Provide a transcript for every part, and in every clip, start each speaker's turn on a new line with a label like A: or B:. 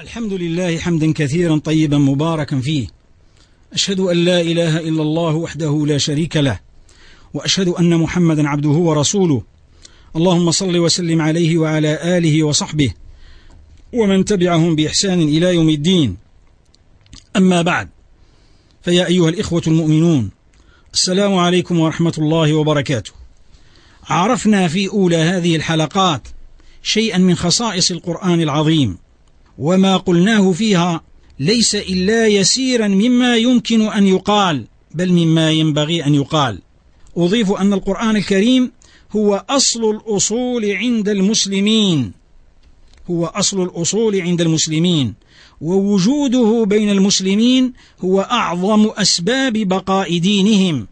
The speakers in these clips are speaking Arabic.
A: الحمد لله حمدا كثيرا طيبا مباركا فيه. أشهد أن لا إله إلا الله وحده لا شريك له وأشهد أن محمدا عبده ورسوله. اللهم صل وسلم عليه وعلى آله وصحبه ومن تبعهم بإحسان إلى يوم الدين. أما بعد فيا أيها الإخوة المؤمنون السلام عليكم ورحمة الله وبركاته. عرفنا في أولى هذه الحلقات شيئا من خصائص القرآن العظيم. وما قلناه فيها ليس إلا يسيرا مما يمكن أن يقال بل مما ينبغي أن يقال. أضيف أن القرآن الكريم هو أصل الأصول عند المسلمين. هو أصل الأصول عند المسلمين. ووجوده بين المسلمين هو أعظم أسباب بقاء دينهم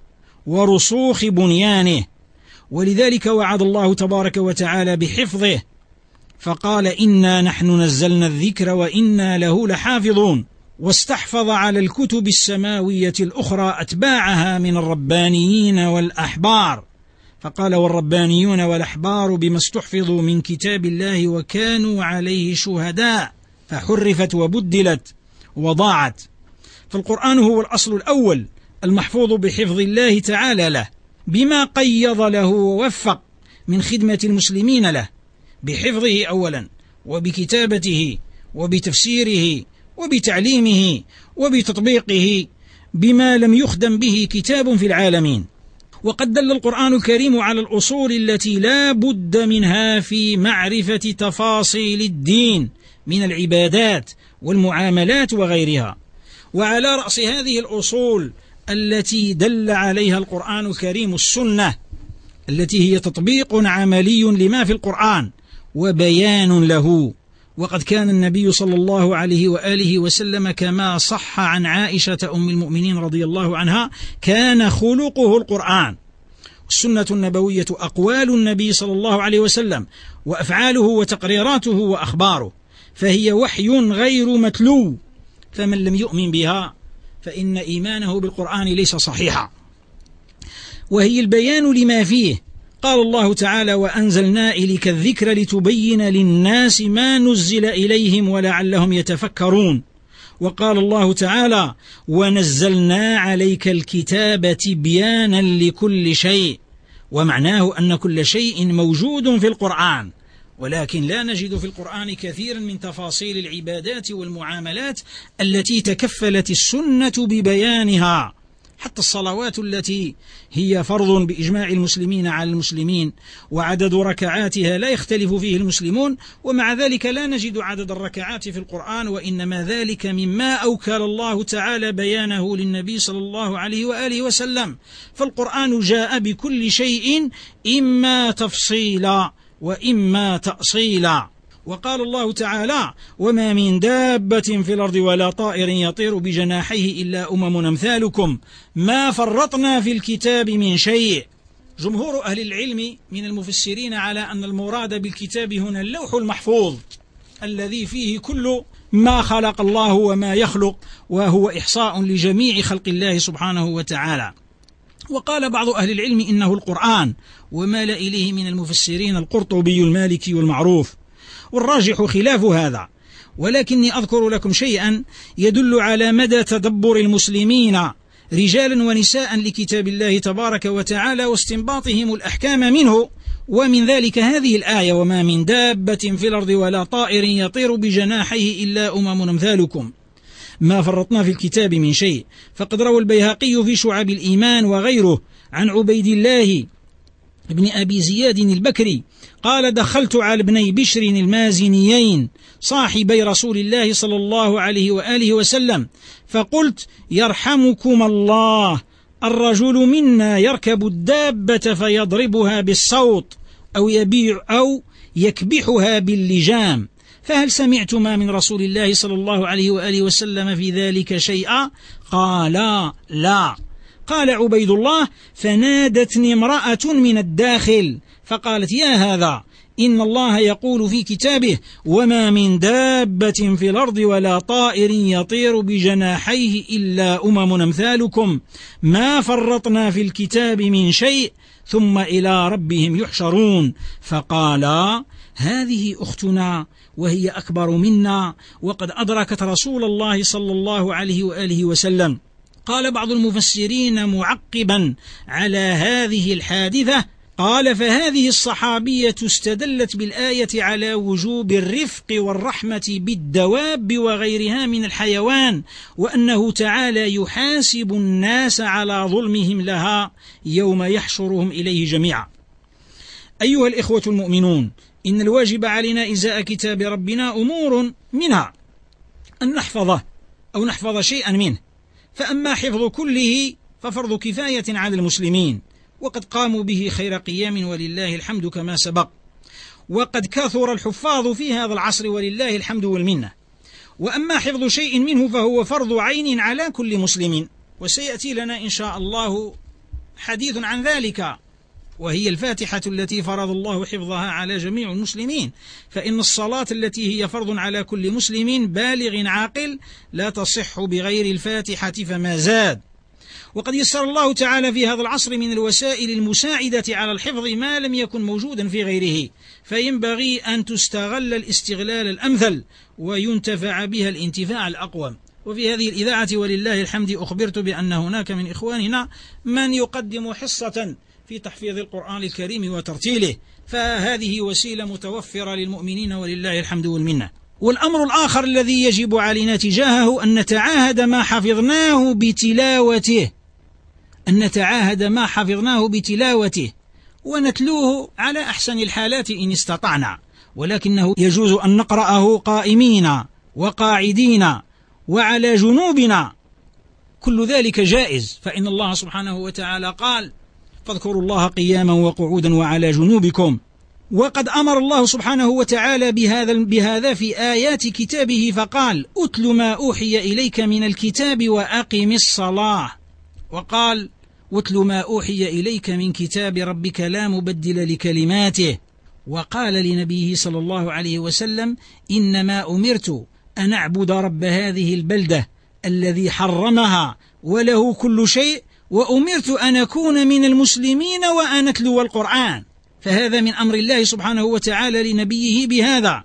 A: ورسوخ بنيانه. ولذلك وعد الله تبارك وتعالى بحفظه فقال إنا نحن نزلنا الذكر وإنا له لحافظون. واستحفظ على الكتب السماوية الأخرى أتباعها من الربانيين والأحبار. فقال والربانيون والأحبار بما استحفظوا من كتاب الله وكانوا عليه شهداء. فحرفت وبدلت وضاعت. فالقرآن هو الأصل الأول المحفوظ بحفظ الله تعالى له بما قيض له ووفق من خدمة المسلمين له. بحفظه أولا وبكتابته وبتفسيره وبتعليمه وبتطبيقه بما لم يخدم به كتاب في العالمين. وقد دل القرآن الكريم على الأصول التي لا بد منها في معرفة تفاصيل الدين من العبادات والمعاملات وغيرها. وعلى رأس هذه الأصول التي دل عليها القرآن الكريم السنة التي هي تطبيق عملي لما في القرآن وبيان له. وقد كان النبي صلى الله عليه وآله وسلم كما صح عن عائشة أم المؤمنين رضي الله عنها كان خلقه القرآن. السنة النبوية أقوال النبي صلى الله عليه وسلم وأفعاله وتقريراته وأخباره. فهي وحي غير متلو. فمن لم يؤمن بها فإن إيمانه بالقرآن ليس صحيحا. وهي البيان لما فيه قال الله تعالى وأنزلنا إليك الذكر لتبين للناس ما نزل إليهم ولعلهم يتفكرون. وقال الله تعالى ونزلنا عليك الكتاب تبيانا لكل شيء ومعناه أن كل شيء موجود في القرآن ولكن لا نجد في القرآن كثيرا من تفاصيل العبادات والمعاملات التي تكفلت السنة ببيانها. حتى الصلوات التي هي فرض بإجماع المسلمين على المسلمين وعدد ركعاتها لا يختلف فيه المسلمون ومع ذلك لا نجد عدد الركعات في القرآن وإنما ذلك مما أوكل الله تعالى بيانه للنبي صلى الله عليه وآله وسلم. فالقرآن جاء بكل شيء إما تفصيلا وإما تأصيلا. وقال الله تعالى وما من دابة في الأرض ولا طائر يطير بجناحيه إلا أمم أمثالكم. ما فرطنا في الكتاب من شيء. جمهور أهل العلم من المفسرين على أن المراد بالكتاب هنا اللوح المحفوظ الذي فيه كل ما خلق الله وما يخلق وهو إحصاء لجميع خلق الله سبحانه وتعالى. وقال بعض أهل العلم إنه القرآن ومال إليه من المفسرين القرطبي المالكي والمعروف. والراجح خلاف هذا. ولكني أذكر لكم شيئا يدل على مدى تدبر المسلمين رجالا ونساء لكتاب الله تبارك وتعالى واستنباطهم الأحكام منه ومن ذلك هذه الآية وما من دابة في الأرض ولا طائر يطير بجناحيه إلا أمم أمثالكم. ما فرطنا في الكتاب من شيء. فقد روى البيهقي في شعب الإيمان وغيره عن عبيد الله بن أبي زياد البكري قال دخلت على ابني بشر المازنيين صاحبي رسول الله صلى الله عليه وآله وسلم فقلت يرحمكم الله الرجل منا يركب الدابة فيضربها بالصوت أو يبيع أو يكبحها باللجام فهل سمعتما من رسول الله صلى الله عليه وآله وسلم في ذلك شيئا؟ قالا لا. قال عبيد الله فنادتني امرأة من الداخل. فقالت يا هذا إن الله يقول في كتابه وما من دابة في الأرض ولا طائر يطير بجناحيه إلا أمم أمثالكم. ما فرطنا في الكتاب من شيء ثم إلى ربهم يحشرون. فقالا هذه أختنا وهي أكبر منا وقد أدركت رسول الله صلى الله عليه وآله وسلم. قال بعض المفسرين معقبا على هذه الحادثة قال فهذه الصحابية استدلت بالآية على وجوب الرفق والرحمة بالدواب وغيرها من الحيوان وأنه تعالى يحاسب الناس على ظلمهم لها يوم يحشرهم إليه جميعا. أيها الإخوة المؤمنون إن الواجب علينا إزاء كتاب ربنا أمور منها أن نحفظه أو نحفظ شيئا منه. فأما حفظ كله ففرض كفاية على المسلمين وقد قاموا به خير قيام ولله الحمد كما سبق. وقد كثر الحفاظ في هذا العصر ولله الحمد والمنة. وأما حفظ شيء منه فهو فرض عين على كل مسلم. وسيأتي لنا إن شاء الله حديث عن ذلك. وهي الفاتحة التي فرض الله حفظها على جميع المسلمين. فإن الصلاة التي هي فرض على كل مسلم بالغ عاقل لا تصح بغير الفاتحة فما زاد. وقد يسر الله تعالى في هذا العصر من الوسائل المساعدة على الحفظ ما لم يكن موجودا في غيره. فينبغي أن تستغل الاستغلال الأمثل وينتفع بها الانتفاع الأقوم. وفي هذه الإذاعة ولله الحمد أخبرت بأن هناك من إخواننا من يقدم حصة في تحفيظ القرآن الكريم وترتيله. فهذه وسيلة متوفرة للمؤمنين ولله الحمد والمنة. والأمر الآخر الذي يجب علينا تجاهه أن نتعاهد ما حفظناه بتلاوته. أن نتعاهد ما حفظناه بتلاوته. ونتلوه على أحسن الحالات إن استطعنا. ولكنه يجوز أن نقرأه قائمين وقاعدين وعلى جنوبنا. كل ذلك جائز. فإن الله سبحانه وتعالى قال فاذكروا الله قياما وقعودا وعلى جنوبكم. وقد أمر الله سبحانه وتعالى بهذا بهذا في آيات كتابه فقال أتل ما أوحي إليك من الكتاب وأقم الصلاة. وقال واتل ما أوحي إليك من كتاب ربك لا مبدل لكلماته. وقال لنبيه صلى الله عليه وسلم إنما أمرت أن أعبد رب هذه البلدة الذي حرمها وله كل شيء وأمرت أن أكون من المسلمين وأن أتلو القرآن. فهذا من أمر الله سبحانه وتعالى لنبيه بهذا.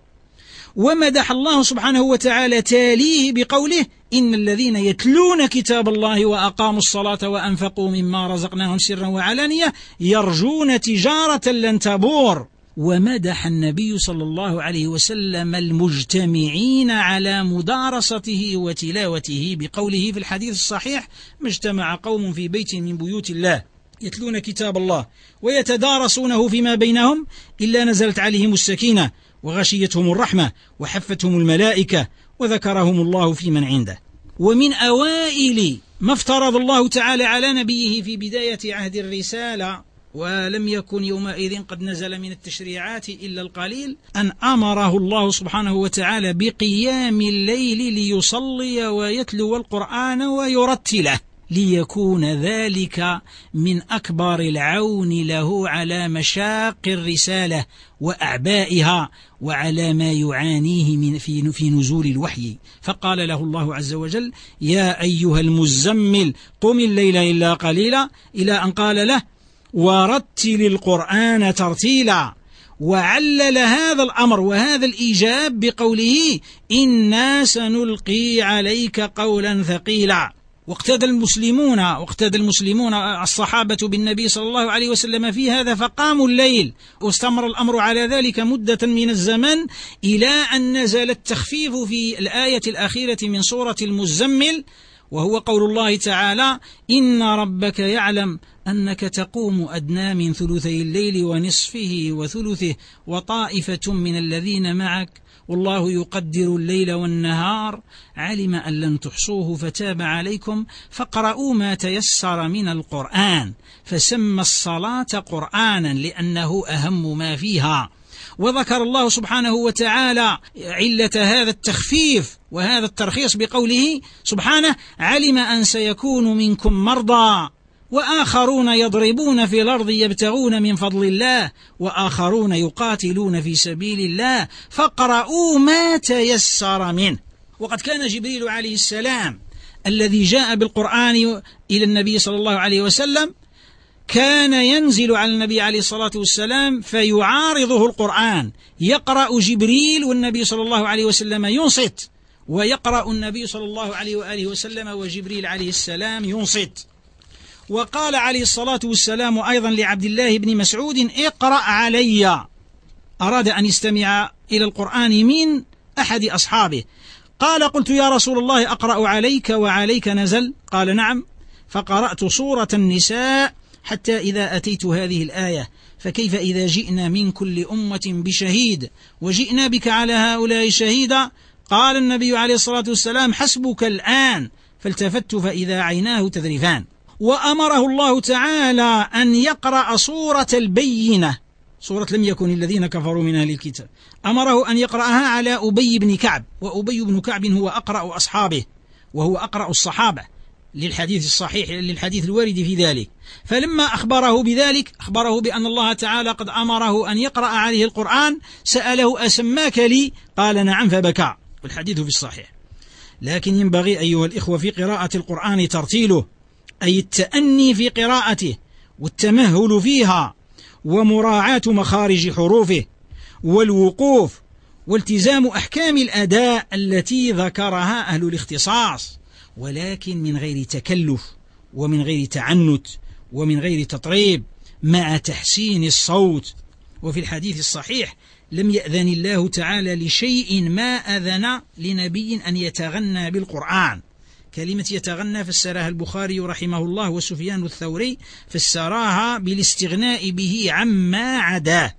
A: ومدح الله سبحانه وتعالى تاليه بقوله إن الذين يتلون كتاب الله وأقاموا الصلاة وأنفقوا مما رزقناهم سرا وعلانية يرجون تجارة لن تبور. ومدح النبي صلى الله عليه وسلم المجتمعين على مدارسته وتلاوته بقوله في الحديث الصحيح ما اجتمع قوم في بيت من بيوت الله يتلون كتاب الله ويتدارسونه فيما بينهم إلا نزلت عليهم السكينة وغشيتهم الرحمة وحفتهم الملائكة وذكرهم الله في من عنده. ومن أوائل ما افترض الله تعالى على نبيه في بداية عهد الرسالة ولم يكن يومئذ قد نزل من التشريعات إلا القليل أن أمره الله سبحانه وتعالى بقيام الليل ليصلي ويتلو القرآن ويرتله ليكون ذلك من أكبر العون له على مشاق الرسالة وأعبائها وعلى ما يعانيه من في في نزول الوحي. فقال له الله عز وجل يا أيها المزمل قم الليل إلا قليلا. إلى أن قال له ورتل القرآن ترتيلا. وعلل هذا الأمر وهذا الإيجاب بقوله إنا سنلقي عليك قولا ثقيلا. واقتدى المسلمون واقتدى المسلمون الصحابة بالنبي صلى الله عليه وسلم في هذا فقاموا الليل. واستمر الأمر على ذلك مدة من الزمن إلى أن نزل التخفيف في الآية الأخيرة من سورة المزمل. وهو قول الله تعالى إن ربك يعلم أنك تقوم أدنى من ثلثي الليل ونصفه وثلثه وطائفة من الذين معك والله يقدر الليل والنهار علم أن لن تحصوه فتاب عليكم فاقرؤوا ما تيسر من القرآن فسمى الصلاة قرآنا لأنه أهم ما فيها وذكر الله سبحانه وتعالى علة هذا التخفيف وهذا الترخيص بقوله سبحانه علم أن سيكون منكم مرضى وآخرون يضربون في الأرض يبتغون من فضل الله وآخرون يقاتلون في سبيل الله فاقرؤوا ما تيسر منه. وقد كان جبريل عليه السلام الذي جاء بالقرآن إلى النبي صلى الله عليه وسلم كان ينزل على النبي عليه الصلاة والسلام فيعارضه القرآن. يقرأ جبريل والنبي صلى الله عليه وسلم ينصت ويقرأ النبي صلى الله عليه وآله وسلم وجبريل عليه السلام ينصت. وقال عليه الصلاة والسلام أيضا لعبد الله بن مسعود اقرأ علي. أراد أن يستمع إلى القرآن من أحد أصحابه. قال قلت يا رسول الله أقرأ عليك وعليك نزل؟ قال نعم. فقرأت سورة النساء حتى إذا أتيت هذه الآية فكيف إذا جئنا من كل أمة بشهيد وجئنا بك على هؤلاء شهيدا؟ قال النبي عليه الصلاة والسلام حسبك الآن. فالتفت فإذا عيناه تذرفان. وأمره الله تعالى أن يقرأ سورة البينة. سورة لم يكن الذين كفروا من أهل الكتاب. أمره أن يقرأها على أبي بن كعب. وأبي بن كعب هو أقرأ أصحابه وهو أقرأ الصحابة. للحديث الصحيح للحديث الوارد في ذلك. فلما أخبره بذلك أخبره بأن الله تعالى قد أمره أن يقرأ عليه القرآن سأله أسماك لي؟ قال نعم فبكى. والحديث في الصحيح. لكن ينبغي أيها الإخوة في قراءة القرآن ترتيله أي التأني في قراءته والتمهل فيها ومراعاة مخارج حروفه والوقوف والتزام أحكام الأداء التي ذكرها أهل الاختصاص. ولكن من غير تكلف ومن غير تعنت ومن غير تطريب مع تحسين الصوت. وفي الحديث الصحيح لم يأذن الله تعالى لشيء ما أذن لنبي أن يتغنى بالقرآن. كلمة يتغنى فسرها البخاري رحمه الله وسفيان الثوري فسراها بالاستغناء به عما عداه.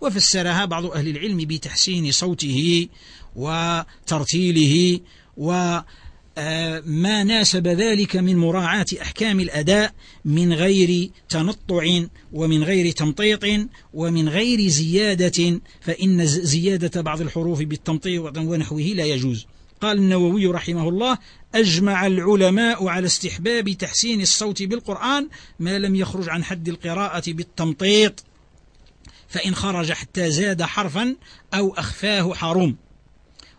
A: وفسرها بعض أهل العلم بتحسين صوته وترتيله و ما ناسب ذلك من مراعاة أحكام الأداء من غير تنطع ومن غير تمطيط ومن غير زيادة فإن زيادة بعض الحروف بالتمطيط ونحوه لا يجوز. قال النووي رحمه الله أجمع العلماء على استحباب تحسين الصوت بالقرآن ما لم يخرج عن حد القراءة بالتمطيط فإن خرج حتى زاد حرفا أو أخفاه حرم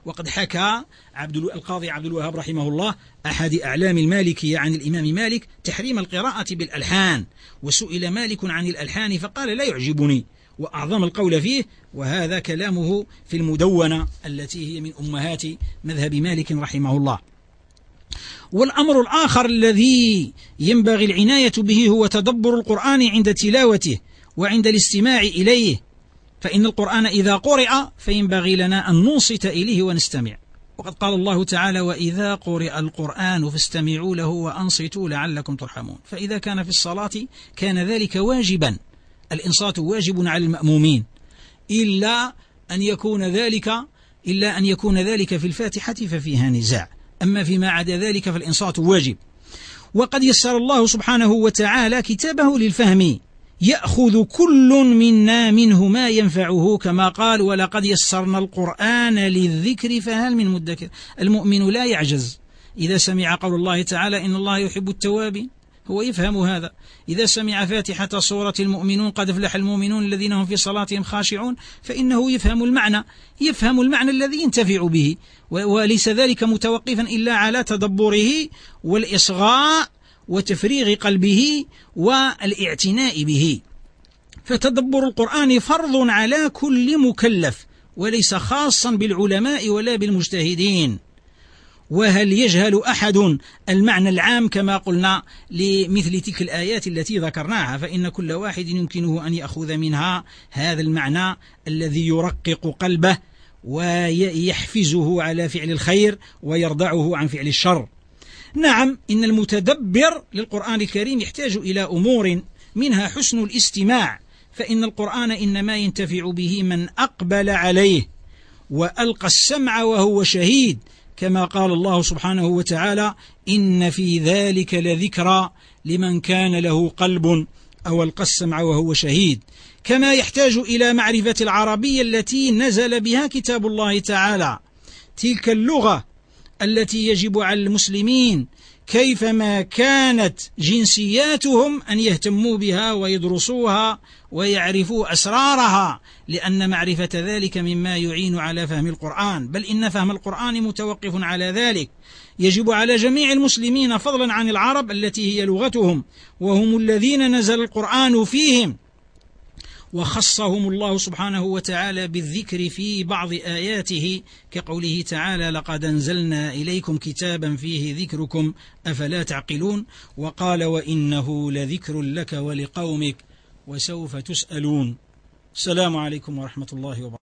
A: وقد حكى عبد القاضي عبد الوهاب رحمه الله أحد أعلام المالكية عن الإمام مالك تحريم القراءة بالألحان وسئل مالك عن الألحان فقال لا يعجبني وأعظم القول فيه وهذا كلامه في المدونة التي هي من أمهات مذهب مالك رحمه الله. والأمر الآخر الذي ينبغي العناية به هو تدبر القرآن عند تلاوته وعند الاستماع إليه فإن القرآن إذا قرئ فينبغي لنا أن ننصت إليه ونستمع. وقد قال الله تعالى وإذا قرئ القرآن فاستمعوا له وأنصتوا لعلكم ترحمون. فإذا كان في الصلاة كان ذلك واجبا. الإنصات واجب على المأمومين. إلا أن يكون ذلك إلا أن يكون ذلك في الفاتحة ففيها نزاع. أما فيما عدا ذلك فالإنصات واجب. وقد يسر الله سبحانه وتعالى كتابه للفهم. يأخذ كل منا منه ما ينفعه كما قال ولقد يسرنا القرآن للذكر فهل من مدكر؟ المؤمن لا يعجز. إذا سمع قول الله تعالى إن الله يحب التوابين هو يفهم هذا. إذا سمع فاتحة صورة المؤمنون قد افلح المؤمنون الذين هم في صلاتهم خاشعون فإنه يفهم المعنى يفهم المعنى الذي ينتفع به وليس ذلك متوقفا إلا على تدبره والإصغاء وتفريغ قلبه والإعتناء به. فتدبر القرآن فرض على كل مكلف وليس خاصا بالعلماء ولا بالمجتهدين. وهل يجهل أحد المعنى العام كما قلنا لمثل تلك الآيات التي ذكرناها؟ فإن كل واحد يمكنه أن يأخذ منها هذا المعنى الذي يرقق قلبه ويحفزه على فعل الخير ويردعه عن فعل الشر. نعم إن المتدبر للقرآن الكريم يحتاج إلى أمور منها حسن الاستماع فإن القرآن إنما ينتفع به من أقبل عليه وألقى السمع وهو شهيد كما قال الله سبحانه وتعالى إن في ذلك لذكرى لمن كان له قلب أو ألقى السمع وهو شهيد. كما يحتاج إلى معرفة العربية التي نزل بها كتاب الله تعالى. تلك اللغة التي يجب على المسلمين كيفما كانت جنسياتهم أن يهتموا بها ويدرسوها ويعرفوا أسرارها لأن معرفة ذلك مما يعين على فهم القرآن. بل إن فهم القرآن متوقف على ذلك. يجب على جميع المسلمين فضلا عن العرب التي هي لغتهم وهم الذين نزل القرآن فيهم. وخصهم الله سبحانه وتعالى بالذكر في بعض آياته كقوله تعالى لقد أنزلنا إليكم كتابا فيه ذكركم أفلا تعقلون؟ وقال وإنه لذكر لك ولقومك وسوف تسألون. السلام عليكم ورحمة الله وبركاته.